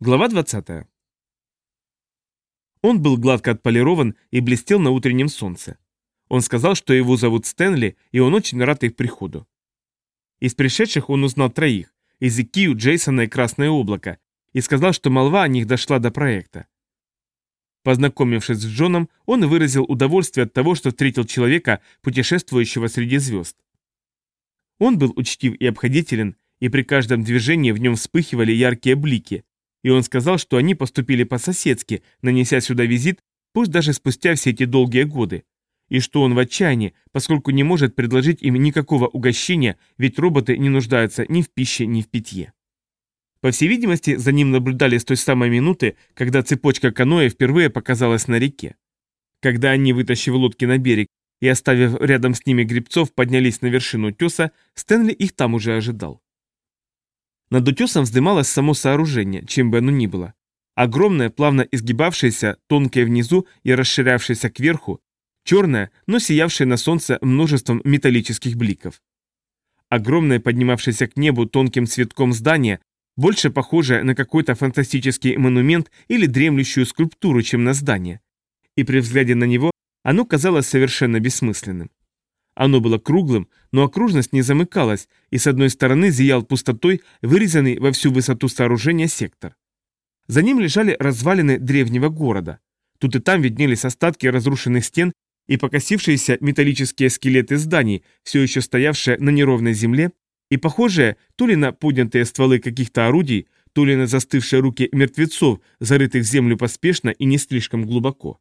Глава 20. Он был гладко отполирован и блестел на утреннем солнце. Он сказал, что его зовут Стэнли, и он очень рад их приходу. Из пришедших он узнал троих – Изекию, Джейсона и Красное Облако, и сказал, что молва о них дошла до проекта. Познакомившись с Джоном, он выразил удовольствие от того, что встретил человека, путешествующего среди звезд. Он был учтив и обходителен, и при каждом движении в нем вспыхивали яркие блики, и он сказал, что они поступили по-соседски, нанеся сюда визит, пусть даже спустя все эти долгие годы, и что он в отчаянии, поскольку не может предложить им никакого угощения, ведь роботы не нуждаются ни в пище, ни в питье. По всей видимости, за ним наблюдали с той самой минуты, когда цепочка каноэ впервые показалась на реке. Когда они, вытащив лодки на берег и оставив рядом с ними грибцов, поднялись на вершину утеса, Стэнли их там уже ожидал. Над утесом вздымалось само сооружение, чем бы оно ни было. Огромное, плавно изгибавшееся, тонкое внизу и расширявшееся кверху, черное, но сиявшее на солнце множеством металлических бликов. Огромное, поднимавшееся к небу тонким цветком здание, больше похожее на какой-то фантастический монумент или дремлющую скульптуру, чем на здание. И при взгляде на него оно казалось совершенно бессмысленным. Оно было круглым, но окружность не замыкалась, и с одной стороны зиял пустотой, вырезанный во всю высоту сооружения сектор. За ним лежали развалины древнего города. Тут и там виднелись остатки разрушенных стен и покосившиеся металлические скелеты зданий, все еще стоявшие на неровной земле, и похожие то ли на поднятые стволы каких-то орудий, то ли на застывшие руки мертвецов, зарытых в землю поспешно и не слишком глубоко.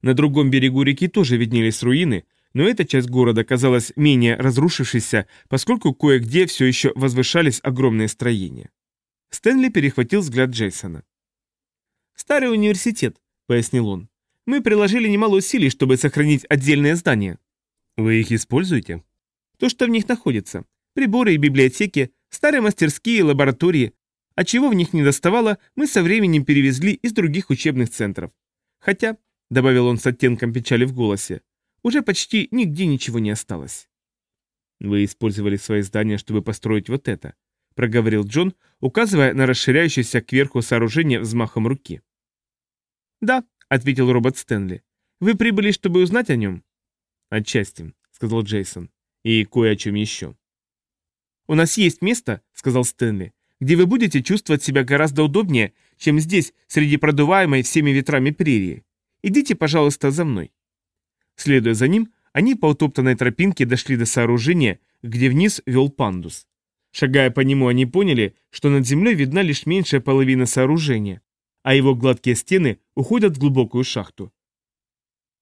На другом берегу реки тоже виднелись руины, но эта часть города казалась менее разрушившейся, поскольку кое-где все еще возвышались огромные строения. Стэнли перехватил взгляд Джейсона. «Старый университет», — пояснил он. «Мы приложили немало усилий, чтобы сохранить отдельные здания». «Вы их используете?» «То, что в них находится. Приборы и библиотеки, старые мастерские и лаборатории. А чего в них не доставало, мы со временем перевезли из других учебных центров. Хотя, — добавил он с оттенком печали в голосе, уже почти нигде ничего не осталось. «Вы использовали свои здания, чтобы построить вот это», — проговорил Джон, указывая на расширяющееся кверху сооружение взмахом руки. «Да», — ответил робот Стэнли. «Вы прибыли, чтобы узнать о нем?» «Отчасти», — сказал Джейсон. «И кое о чем еще». «У нас есть место», — сказал Стэнли, «где вы будете чувствовать себя гораздо удобнее, чем здесь, среди продуваемой всеми ветрами прерии. Идите, пожалуйста, за мной». Следуя за ним, они по утоптанной тропинке дошли до сооружения, где вниз вел пандус. Шагая по нему, они поняли, что над землей видна лишь меньшая половина сооружения, а его гладкие стены уходят в глубокую шахту.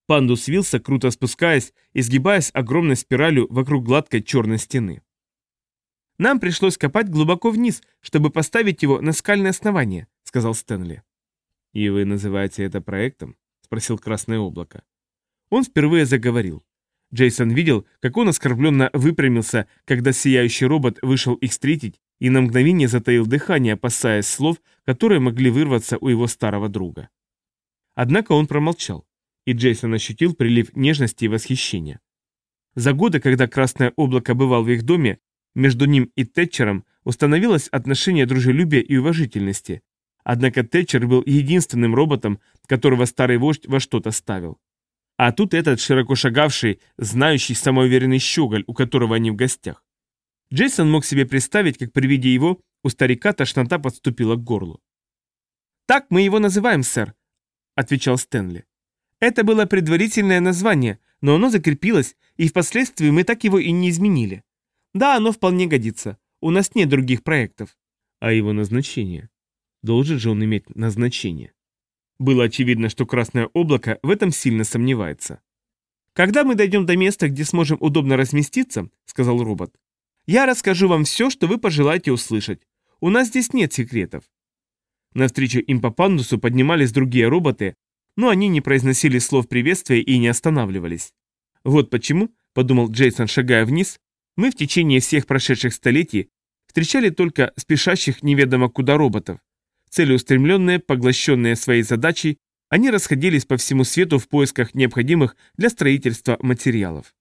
Пандус вился, круто спускаясь, изгибаясь огромной спиралью вокруг гладкой черной стены. «Нам пришлось копать глубоко вниз, чтобы поставить его на скальное основание», — сказал Стэнли. «И вы называете это проектом?» — спросил Красное облако. Он впервые заговорил. Джейсон видел, как он оскорбленно выпрямился, когда сияющий робот вышел их встретить и на мгновение затаил дыхание, опасаясь слов, которые могли вырваться у его старого друга. Однако он промолчал, и Джейсон ощутил прилив нежности и восхищения. За годы, когда Красное облако бывал в их доме, между ним и Тэтчером установилось отношение дружелюбия и уважительности, однако Тэтчер был единственным роботом, которого старый вождь во что-то ставил. А тут этот широко шагавший, знающий, самоуверенный щеголь, у которого они в гостях. Джейсон мог себе представить, как при виде его у старика тошнота подступила к горлу. «Так мы его называем, сэр», — отвечал Стэнли. «Это было предварительное название, но оно закрепилось, и впоследствии мы так его и не изменили. Да, оно вполне годится. У нас нет других проектов». «А его назначение? Должен же он иметь назначение?» Было очевидно, что Красное облако в этом сильно сомневается. «Когда мы дойдем до места, где сможем удобно разместиться», — сказал робот, — «я расскажу вам все, что вы пожелаете услышать. У нас здесь нет секретов». Навстречу им по пандусу поднимались другие роботы, но они не произносили слов приветствия и не останавливались. «Вот почему», — подумал Джейсон, шагая вниз, — «мы в течение всех прошедших столетий встречали только спешащих неведомо куда роботов, целеустремленные, поглощенные своей задачей, они расходились по всему свету в поисках необходимых для строительства материалов.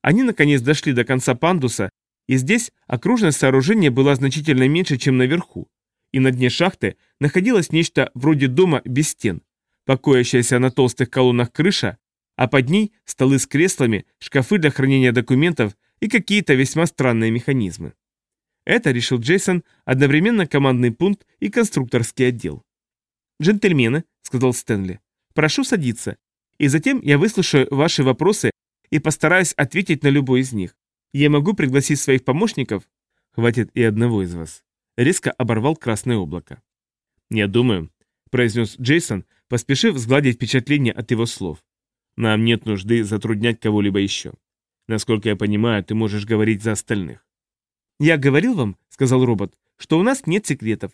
Они наконец дошли до конца пандуса, и здесь окружность сооружения была значительно меньше, чем наверху, и на дне шахты находилось нечто вроде дома без стен, покоящаяся на толстых колоннах крыша, а под ней столы с креслами, шкафы для хранения документов и какие-то весьма странные механизмы. Это, решил Джейсон, одновременно командный пункт и конструкторский отдел. «Джентльмены», — сказал Стэнли, — «прошу садиться, и затем я выслушаю ваши вопросы и постараюсь ответить на любой из них. Я могу пригласить своих помощников?» «Хватит и одного из вас», — резко оборвал красное облако. «Я думаю», — произнес Джейсон, поспешив сгладить впечатление от его слов. «Нам нет нужды затруднять кого-либо еще. Насколько я понимаю, ты можешь говорить за остальных». «Я говорил вам», — сказал робот, — «что у нас нет секретов.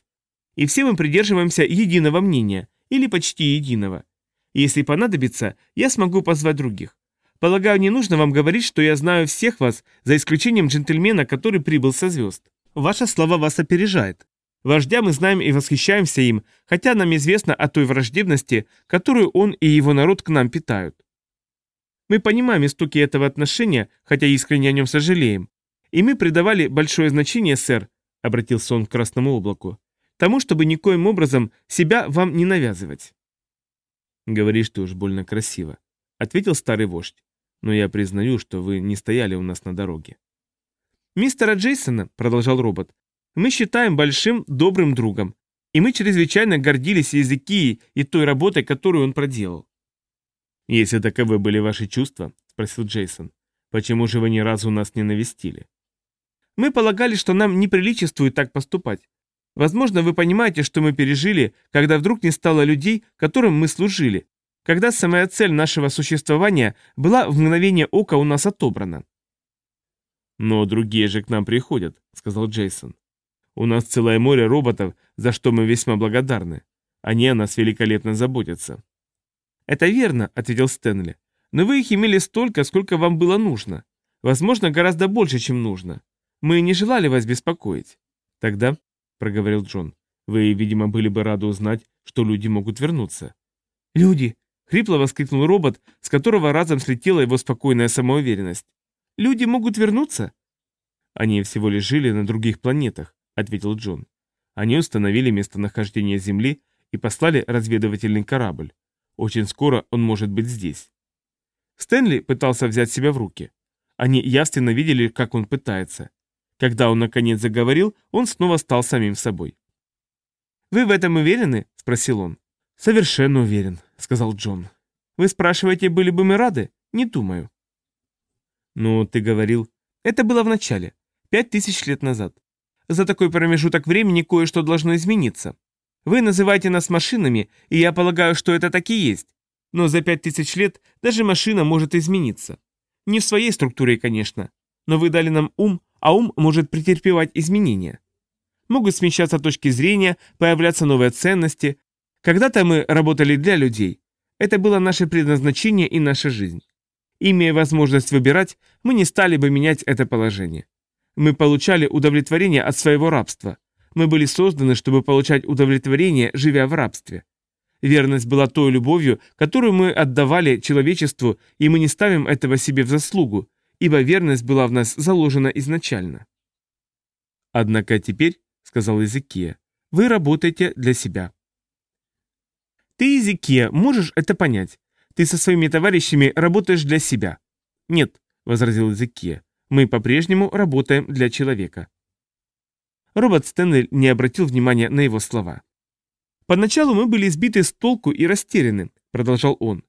И все мы придерживаемся единого мнения, или почти единого. Если понадобится, я смогу позвать других. Полагаю, не нужно вам говорить, что я знаю всех вас, за исключением джентльмена, который прибыл со звезд. Ваша слова вас опережает. Вождя мы знаем и восхищаемся им, хотя нам известно о той враждебности, которую он и его народ к нам питают. Мы понимаем истоки этого отношения, хотя искренне о нем сожалеем. И мы придавали большое значение, сэр, — обратился он к красному облаку, — тому, чтобы никоим образом себя вам не навязывать. Говоришь ты уж больно красиво, — ответил старый вождь. Но я признаю, что вы не стояли у нас на дороге. Мистера Джейсона, — продолжал робот, мы считаем большим, добрым другом, и мы чрезвычайно гордились языки и той работой, которую он проделал. «Если таковы были ваши чувства», — спросил Джейсон, — «почему же вы ни разу нас не навестили?» «Мы полагали, что нам неприличествует так поступать. Возможно, вы понимаете, что мы пережили, когда вдруг не стало людей, которым мы служили, когда самая цель нашего существования была в мгновение ока у нас отобрана». «Но другие же к нам приходят», — сказал Джейсон. У нас целое море роботов, за что мы весьма благодарны. Они о нас великолепно заботятся». «Это верно», — ответил Стэнли. «Но вы их имели столько, сколько вам было нужно. Возможно, гораздо больше, чем нужно. Мы не желали вас беспокоить». «Тогда», — проговорил Джон, — «вы, видимо, были бы рады узнать, что люди могут вернуться». «Люди!» — хрипло воскликнул робот, с которого разом слетела его спокойная самоуверенность. «Люди могут вернуться?» Они всего лишь жили на других планетах, ответил Джон. Они установили местонахождение Земли и послали разведывательный корабль. Очень скоро он может быть здесь. Стэнли пытался взять себя в руки. Они явственно видели, как он пытается. Когда он наконец заговорил, он снова стал самим собой. «Вы в этом уверены?» – спросил он. «Совершенно уверен», – сказал Джон. «Вы спрашиваете, были бы мы рады? Не думаю». «Ну, ты говорил...» «Это было в начале, пять тысяч лет назад. За такой промежуток времени кое-что должно измениться. Вы называете нас машинами, и я полагаю, что это так и есть. Но за пять тысяч лет даже машина может измениться. Не в своей структуре, конечно. Но вы дали нам ум, а ум может претерпевать изменения. Могут смещаться точки зрения, появляться новые ценности. Когда-то мы работали для людей. Это было наше предназначение и наша жизнь. Имея возможность выбирать, мы не стали бы менять это положение. Мы получали удовлетворение от своего рабства. Мы были созданы, чтобы получать удовлетворение, живя в рабстве. Верность была той любовью, которую мы отдавали человечеству, и мы не ставим этого себе в заслугу, ибо верность была в нас заложена изначально. «Однако теперь, — сказал Иезекия, — вы работаете для себя». «Ты, Иезекия, можешь это понять. Ты со своими товарищами работаешь для себя». «Нет», — возразил Иезекия, мы по-прежнему работаем для человека. Робот Стэнли не обратил внимания на его слова. «Поначалу мы были сбиты с толку и растеряны», — продолжал он.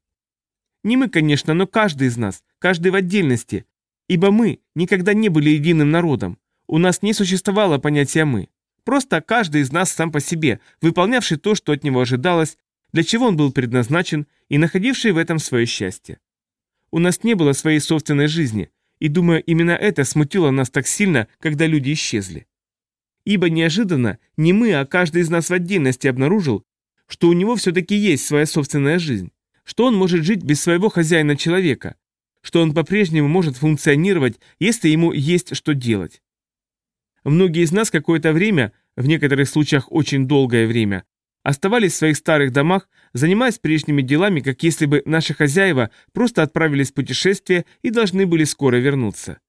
«Не мы, конечно, но каждый из нас, каждый в отдельности, ибо мы никогда не были единым народом, у нас не существовало понятия «мы». Просто каждый из нас сам по себе, выполнявший то, что от него ожидалось, для чего он был предназначен и находивший в этом свое счастье. У нас не было своей собственной жизни, и думаю, именно это смутило нас так сильно, когда люди исчезли. Ибо неожиданно не мы, а каждый из нас в отдельности обнаружил, что у него все-таки есть своя собственная жизнь, что он может жить без своего хозяина-человека, что он по-прежнему может функционировать, если ему есть что делать. Многие из нас какое-то время, в некоторых случаях очень долгое время, оставались в своих старых домах, занимаясь прежними делами, как если бы наши хозяева просто отправились в путешествие и должны были скоро вернуться.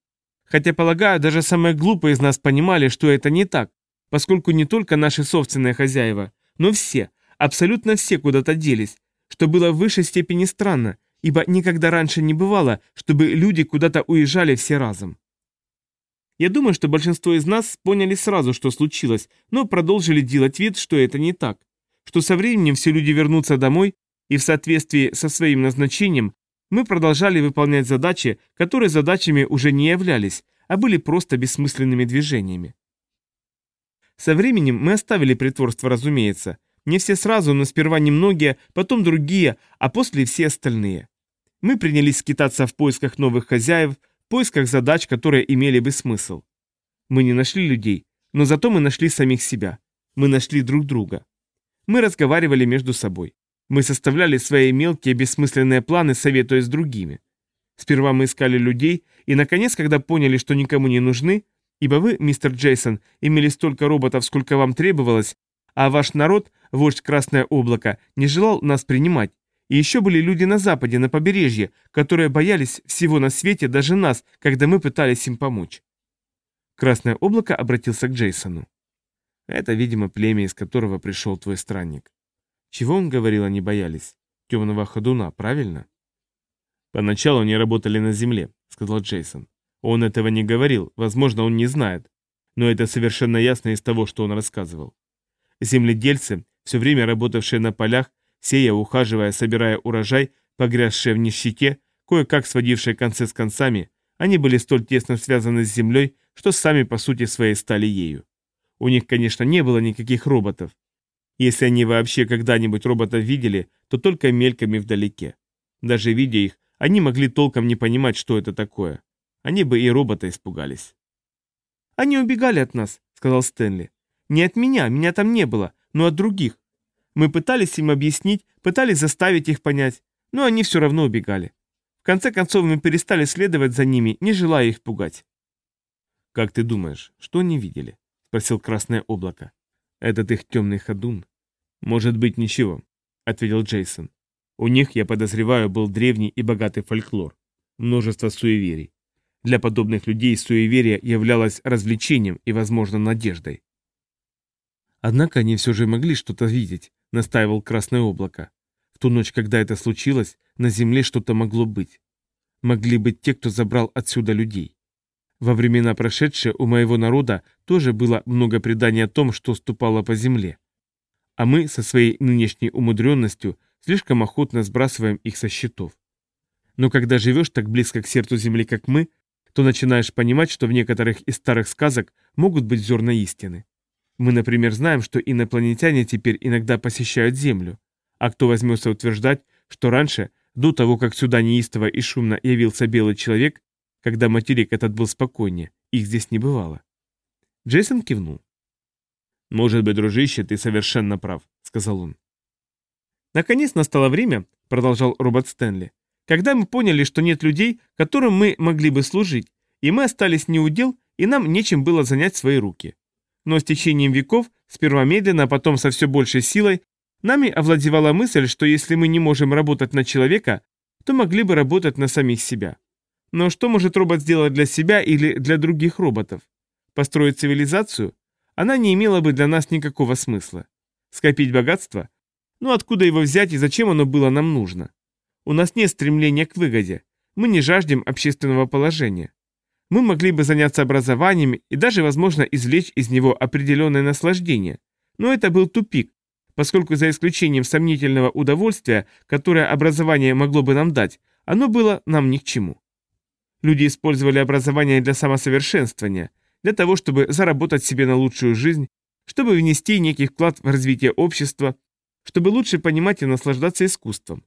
Хотя, полагаю, даже самые глупые из нас понимали, что это не так, поскольку не только наши собственные хозяева, но все, абсолютно все куда-то делись, что было в высшей степени странно, ибо никогда раньше не бывало, чтобы люди куда-то уезжали все разом. Я думаю, что большинство из нас поняли сразу, что случилось, но продолжили делать вид, что это не так, что со временем все люди вернутся домой, и в соответствии со своим назначением мы продолжали выполнять задачи, которые задачами уже не являлись, а были просто бессмысленными движениями. Со временем мы оставили притворство, разумеется. Не все сразу, но сперва немногие, потом другие, а после все остальные. Мы принялись скитаться в поисках новых хозяев, в поисках задач, которые имели бы смысл. Мы не нашли людей, но зато мы нашли самих себя. Мы нашли друг друга. Мы разговаривали между собой. Мы составляли свои мелкие бессмысленные планы, советуясь с другими. Сперва мы искали людей, и, наконец, когда поняли, что никому не нужны, ибо вы, мистер Джейсон, имели столько роботов, сколько вам требовалось, а ваш народ, вождь Красное Облако, не желал нас принимать, и еще были люди на западе, на побережье, которые боялись всего на свете, даже нас, когда мы пытались им помочь. Красное облако обратился к Джейсону. Это, видимо, племя, из которого пришел твой странник. Чего он говорил, они боялись? Темного ходуна, правильно? Поначалу они работали на земле, сказал Джейсон. Он этого не говорил, возможно, он не знает. Но это совершенно ясно из того, что он рассказывал. Земледельцы, все время работавшие на полях, сея, ухаживая, собирая урожай, погрязшие в нищете, кое-как сводившие концы с концами, они были столь тесно связаны с землей, что сами по сути своей стали ею. У них, конечно, не было никаких роботов. Если они вообще когда-нибудь роботов видели, то только мельками вдалеке. Даже видя их, они могли толком не понимать, что это такое. Они бы и робота испугались. «Они убегали от нас», — сказал Стэнли. «Не от меня, меня там не было, но от других. Мы пытались им объяснить, пытались заставить их понять, но они все равно убегали. В конце концов мы перестали следовать за ними, не желая их пугать. «Как ты думаешь, что они видели?» — спросил Красное Облако. «Этот их темный ходун?» «Может быть, ничего», — ответил Джейсон. «У них, я подозреваю, был древний и богатый фольклор. Множество суеверий. Для подобных людей суеверие являлось развлечением и, возможно, надеждой. Однако они все же могли что-то видеть, — настаивал Красное Облако. «В ту ночь, когда это случилось, на Земле что-то могло быть. Могли быть те, кто забрал отсюда людей. Во времена прошедшие у моего народа тоже было много преданий о том, что ступало по земле. А мы со своей нынешней умудренностью слишком охотно сбрасываем их со счетов. Но когда живешь так близко к сердцу Земли, как мы, то начинаешь понимать, что в некоторых из старых сказок могут быть зерна истины. Мы, например, знаем, что инопланетяне теперь иногда посещают Землю. А кто возьмется утверждать, что раньше, до того, как сюда неистово и шумно явился белый человек, когда материк этот был спокойнее, их здесь не бывало. Джейсон кивнул. «Может быть, дружище, ты совершенно прав», — сказал он. «Наконец настало время», — продолжал робот Стэнли, «когда мы поняли, что нет людей, которым мы могли бы служить, и мы остались неудел, и нам нечем было занять свои руки. Но с течением веков, сперва медленно, а потом со все большей силой, нами овладевала мысль, что если мы не можем работать на человека, то могли бы работать на самих себя. Но что может робот сделать для себя или для других роботов? Построить цивилизацию? Она не имела бы для нас никакого смысла. Скопить богатство? Ну откуда его взять и зачем оно было нам нужно? У нас нет стремления к выгоде. Мы не жаждем общественного положения. Мы могли бы заняться образованием и даже, возможно, извлечь из него определенное наслаждение. Но это был тупик, поскольку за исключением сомнительного удовольствия, которое образование могло бы нам дать, оно было нам ни к чему. Люди использовали образование для самосовершенствования, для того, чтобы заработать себе на лучшую жизнь, чтобы внести некий вклад в развитие общества, чтобы лучше понимать и наслаждаться искусством.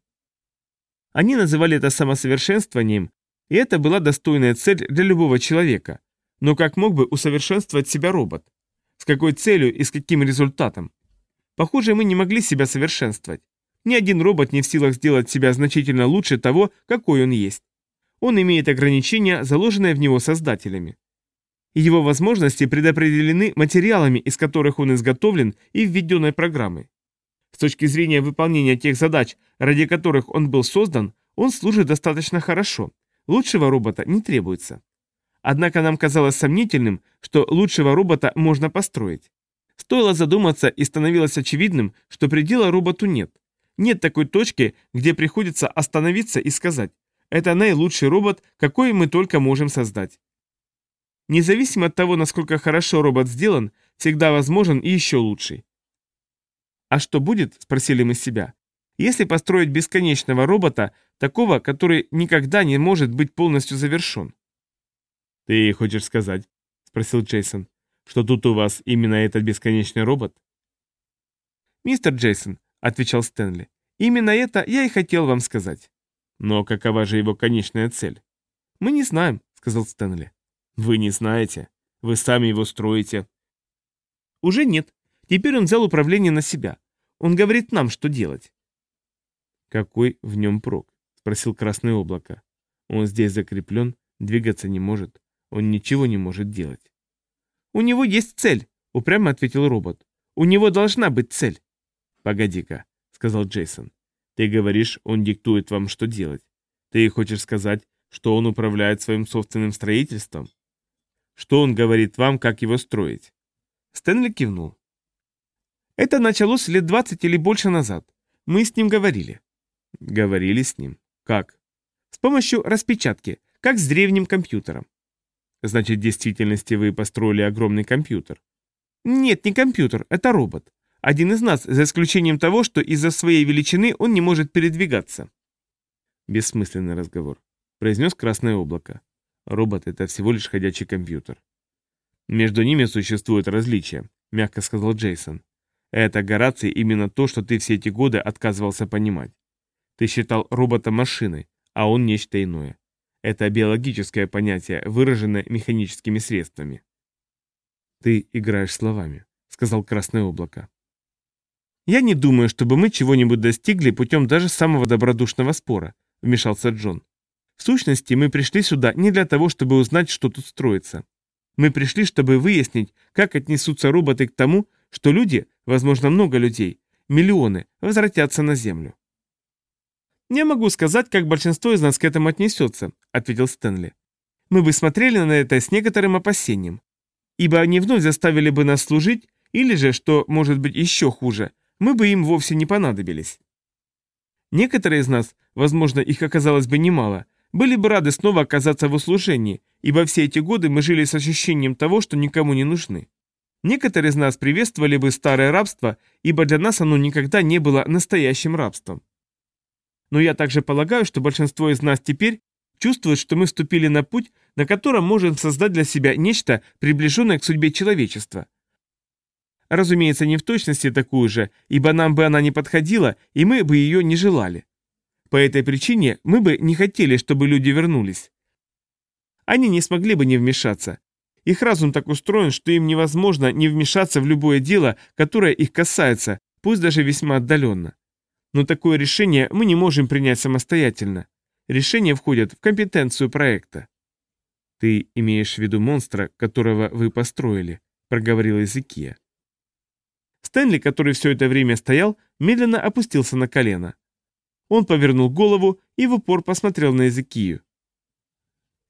Они называли это самосовершенствованием, и это была достойная цель для любого человека. Но как мог бы усовершенствовать себя робот? С какой целью и с каким результатом? Похоже, мы не могли себя совершенствовать. Ни один робот не в силах сделать себя значительно лучше того, какой он есть. Он имеет ограничения, заложенные в него создателями. Его возможности предопределены материалами, из которых он изготовлен, и введенной программой. С точки зрения выполнения тех задач, ради которых он был создан, он служит достаточно хорошо, Лучшего робота не требуется. Однако нам казалось сомнительным, что лучшего робота можно построить. Стоило задуматься, и становилось очевидным, что предела роботу нет. Нет такой точки, где приходится остановиться и сказать «это наилучший робот, какой мы только можем создать». Независимо от того, насколько хорошо робот сделан, всегда возможен и еще лучший. «А что будет?» – спросили мы себя. «Если построить бесконечного робота, такого, который никогда не может быть полностью завершен?» «Ты хочешь сказать?» – спросил Джейсон. «Что тут у вас именно этот бесконечный робот?» «Мистер Джейсон», – отвечал Стэнли, – «именно это я и хотел вам сказать». «Но какова же его конечная цель?» «Мы не знаем», – сказал Стэнли. «Вы не знаете? Вы сами его строите?» «Уже нет. Теперь он взял управление на себя. Он говорит нам, что делать». «Какой в нем прок?» – спросил Красное Облако. «Он здесь закреплен, двигаться не может, он ничего не может делать». «У него есть цель», – упрямо ответил робот. «У него должна быть цель». «Погоди-ка», – сказал Джейсон. «Ты говоришь, он диктует вам, что делать. Ты хочешь сказать, что он управляет своим собственным строительством? Что он говорит вам, как его строить?» Стэнли кивнул. Это началось лет 20 или больше назад. Мы с ним говорили. Говорили с ним? Как? С помощью распечатки, как с древним компьютером. Значит, в действительности вы построили огромный компьютер? Нет, не компьютер, это робот. Один из нас, за исключением того, что из-за своей величины он не может передвигаться. Бессмысленный разговор, произнес Красное Облако. Робот — это всего лишь ходячий компьютер. Между ними существует различие, мягко сказал Джейсон. Это, Гораций, именно то, что ты все эти годы отказывался понимать. Ты считал робота машиной, а он нечто иное. Это биологическое понятие, выраженное механическими средствами. «Ты играешь словами», — сказал Красное Облако. «Я не думаю, чтобы мы чего-нибудь достигли путем даже самого добродушного спора», — вмешался Джон. «В сущности, мы пришли сюда не для того, чтобы узнать, что тут строится. Мы пришли, чтобы выяснить, как отнесутся роботы к тому, что люди, возможно, много людей, миллионы, возвратятся на Землю. «Я могу сказать, как большинство из нас к этому отнесется», — ответил Стэнли. «Мы бы смотрели на это с некоторым опасением, ибо они вновь заставили бы нас служить, или же, что может быть еще хуже, мы бы им вовсе не понадобились. Некоторые из нас, возможно, их оказалось бы немало, были бы рады снова оказаться в услужении, ибо все эти годы мы жили с ощущением того, что никому не нужны. Некоторые из нас приветствовали бы старое рабство, ибо для нас оно никогда не было настоящим рабством. Но я также полагаю, что большинство из нас теперь чувствует, что мы вступили на путь, на котором можем создать для себя нечто, приближенное к судьбе человечества. Разумеется, не в точности такую же, ибо нам бы она не подходила, и мы бы ее не желали. По этой причине мы бы не хотели, чтобы люди вернулись. Они не смогли бы не вмешаться, их разум так устроен, что им невозможно не вмешаться в любое дело, которое их касается, пусть даже весьма отдаленно. Но такое решение мы не можем принять самостоятельно. Решения входят в компетенцию проекта. «Ты имеешь в виду монстра, которого вы построили», — проговорил Изыкия. Стэнли, который все это время стоял, медленно опустился на колено. Он повернул голову и в упор посмотрел на Изыкию.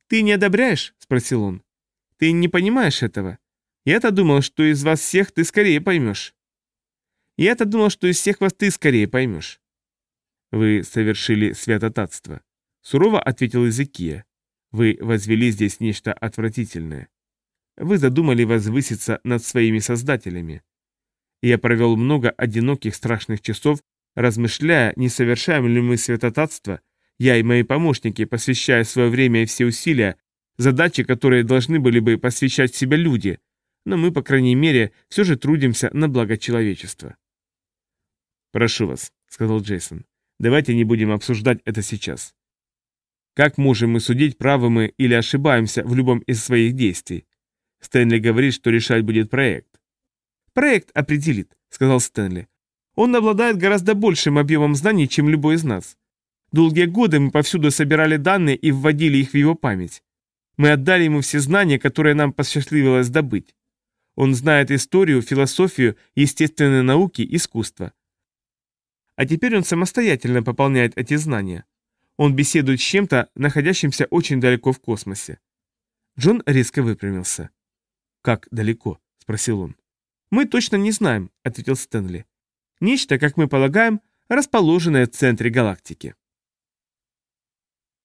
«Ты не одобряешь?» — спросил он. Ты не понимаешь этого. Я-то думал, что из вас всех ты скорее поймешь. Я-то думал, что из всех вас ты скорее поймешь. Вы совершили святотатство. Сурово ответил Изыкия. Вы возвели здесь нечто отвратительное. Вы задумали возвыситься над своими создателями. Я провел много одиноких страшных часов, размышляя, не совершаем ли мы святотатство, я и мои помощники, посвящая свое время и все усилия задачи, которые должны были бы посвящать себя люди, но мы, по крайней мере, все же трудимся на благо человечества. «Прошу вас», — сказал Джейсон, — «давайте не будем обсуждать это сейчас. Как можем мы судить, правы мы или ошибаемся в любом из своих действий? Стэнли говорит, что решать будет проект». «Проект определит», — сказал Стэнли. «Он обладает гораздо большим объемом знаний, чем любой из нас. Долгие годы мы повсюду собирали данные и вводили их в его память. Мы отдали ему все знания, которые нам посчастливилось добыть. Он знает историю, философию, естественные науки, искусство. А теперь он самостоятельно пополняет эти знания. Он беседует с чем-то, находящимся очень далеко в космосе. Джон резко выпрямился. «Как далеко?» – спросил он. «Мы точно не знаем», — ответил Стэнли. «Нечто, как мы полагаем, расположенное в центре галактики».